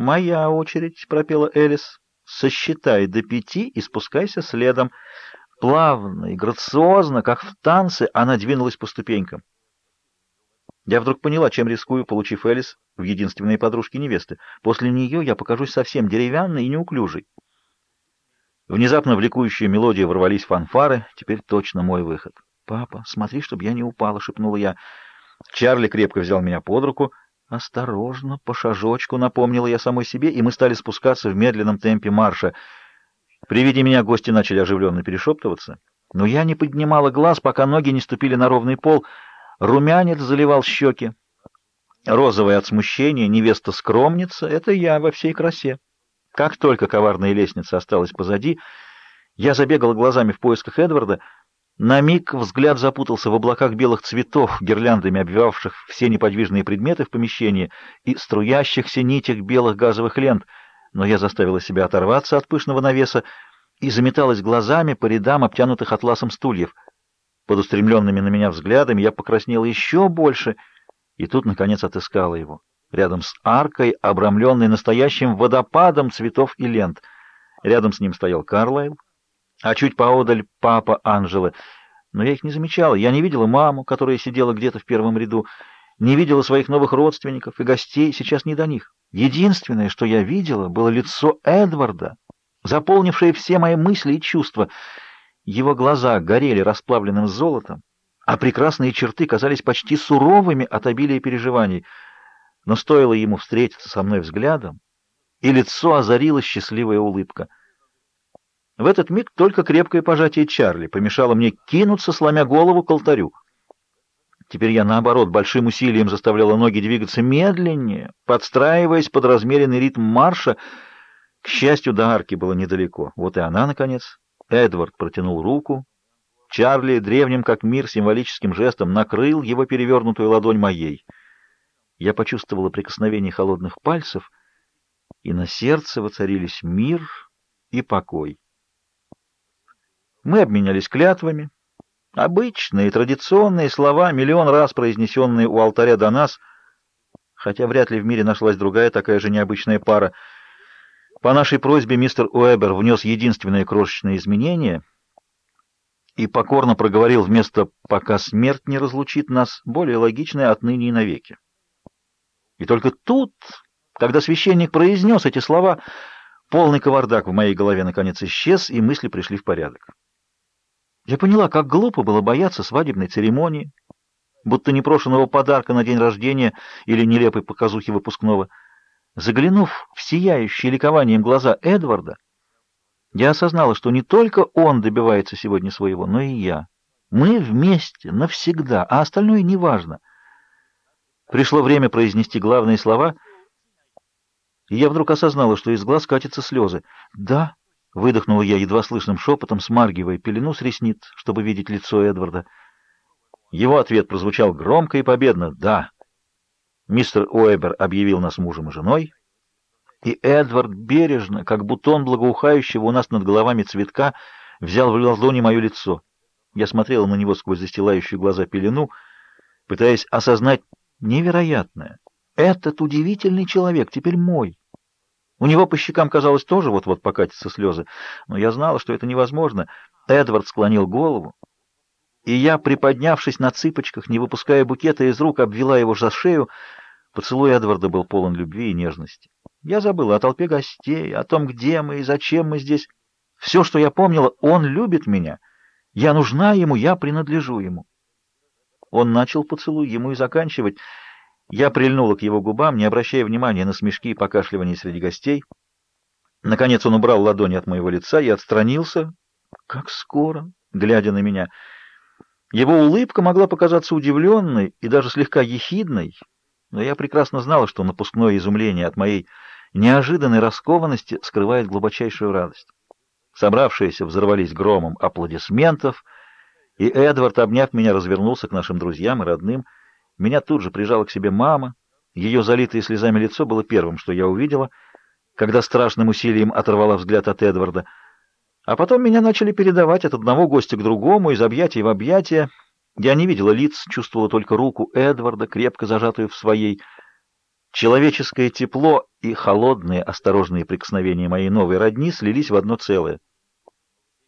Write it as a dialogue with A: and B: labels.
A: «Моя очередь», — пропела Элис. «Сосчитай до пяти и спускайся следом». Плавно и грациозно, как в танце, она двинулась по ступенькам. Я вдруг поняла, чем рискую, получив Элис в единственной подружке невесты. После нее я покажусь совсем деревянной и неуклюжей. Внезапно в ликующую мелодию ворвались фанфары. Теперь точно мой выход. «Папа, смотри, чтобы я не упала», — шепнула я. Чарли крепко взял меня под руку. «Осторожно, по шажочку», — напомнила я самой себе, и мы стали спускаться в медленном темпе марша. При виде меня гости начали оживленно перешептываться. Но я не поднимала глаз, пока ноги не ступили на ровный пол. Румянец заливал щеки. Розовая от смущения, невеста-скромница — это я во всей красе. Как только коварная лестница осталась позади, я забегал глазами в поисках Эдварда. На миг взгляд запутался в облаках белых цветов, гирляндами обвивавших все неподвижные предметы в помещении и струящихся нитях белых газовых лент, но я заставила себя оторваться от пышного навеса и заметалась глазами по рядам обтянутых атласом стульев. Под устремленными на меня взглядами я покраснела еще больше, и тут, наконец, отыскала его рядом с аркой, обрамленной настоящим водопадом цветов и лент. Рядом с ним стоял Карлайл, а чуть поодаль папа Анжелы. Но я их не замечала. Я не видела маму, которая сидела где-то в первом ряду, не видела своих новых родственников и гостей, сейчас не до них. Единственное, что я видела, было лицо Эдварда, заполнившее все мои мысли и чувства. Его глаза горели расплавленным золотом, а прекрасные черты казались почти суровыми от обилия переживаний — но стоило ему встретиться со мной взглядом, и лицо озарила счастливая улыбка. В этот миг только крепкое пожатие Чарли помешало мне кинуться, сломя голову к алтарю. Теперь я, наоборот, большим усилием заставляла ноги двигаться медленнее, подстраиваясь под размеренный ритм марша. К счастью, до арки было недалеко. Вот и она, наконец. Эдвард протянул руку. Чарли древним как мир символическим жестом накрыл его перевернутую ладонь моей — я почувствовала прикосновение холодных пальцев, и на сердце воцарились мир и покой. Мы обменялись клятвами. Обычные, традиционные слова, миллион раз произнесенные у алтаря до нас, хотя вряд ли в мире нашлась другая такая же необычная пара. По нашей просьбе мистер Уэбер внес единственное крошечное изменение и покорно проговорил вместо «пока смерть не разлучит нас» более логичное «отныне и навеки». И только тут, когда священник произнес эти слова, полный кавардак в моей голове наконец исчез, и мысли пришли в порядок. Я поняла, как глупо было бояться свадебной церемонии, будто непрошенного подарка на день рождения или нелепой показухи выпускного. Заглянув в сияющие ликованием глаза Эдварда, я осознала, что не только он добивается сегодня своего, но и я. Мы вместе, навсегда, а остальное неважно — Пришло время произнести главные слова, и я вдруг осознала, что из глаз катятся слезы. «Да», — выдохнула я едва слышным шепотом, смаргивая пелену с ресниц, чтобы видеть лицо Эдварда. Его ответ прозвучал громко и победно «Да». Мистер Уэбер объявил нас мужем и женой, и Эдвард бережно, как бутон благоухающего у нас над головами цветка, взял в ладони мое лицо. Я смотрела на него сквозь застилающую глаза пелену, пытаясь осознать Невероятное. Этот удивительный человек теперь мой. У него по щекам, казалось, тоже вот-вот покатятся слезы, но я знала, что это невозможно. Эдвард склонил голову, и я, приподнявшись на цыпочках, не выпуская букета из рук, обвела его за шею. Поцелуй Эдварда был полон любви и нежности. Я забыла о толпе гостей, о том, где мы и зачем мы здесь. Все, что я помнила, он любит меня. Я нужна ему, я принадлежу ему. Он начал поцелуй, ему и заканчивать. Я прильнула к его губам, не обращая внимания на смешки и покашливания среди гостей. Наконец он убрал ладони от моего лица и отстранился. Как скоро, глядя на меня. Его улыбка могла показаться удивленной и даже слегка ехидной, но я прекрасно знала, что напускное изумление от моей неожиданной раскованности скрывает глубочайшую радость. Собравшиеся взорвались громом аплодисментов — и Эдвард, обняв меня, развернулся к нашим друзьям и родным. Меня тут же прижала к себе мама. Ее залитое слезами лицо было первым, что я увидела, когда страшным усилием оторвала взгляд от Эдварда. А потом меня начали передавать от одного гостя к другому, из объятия в объятия. Я не видела лиц, чувствовала только руку Эдварда, крепко зажатую в своей. Человеческое тепло и холодные, осторожные прикосновения моей новой родни слились в одно целое.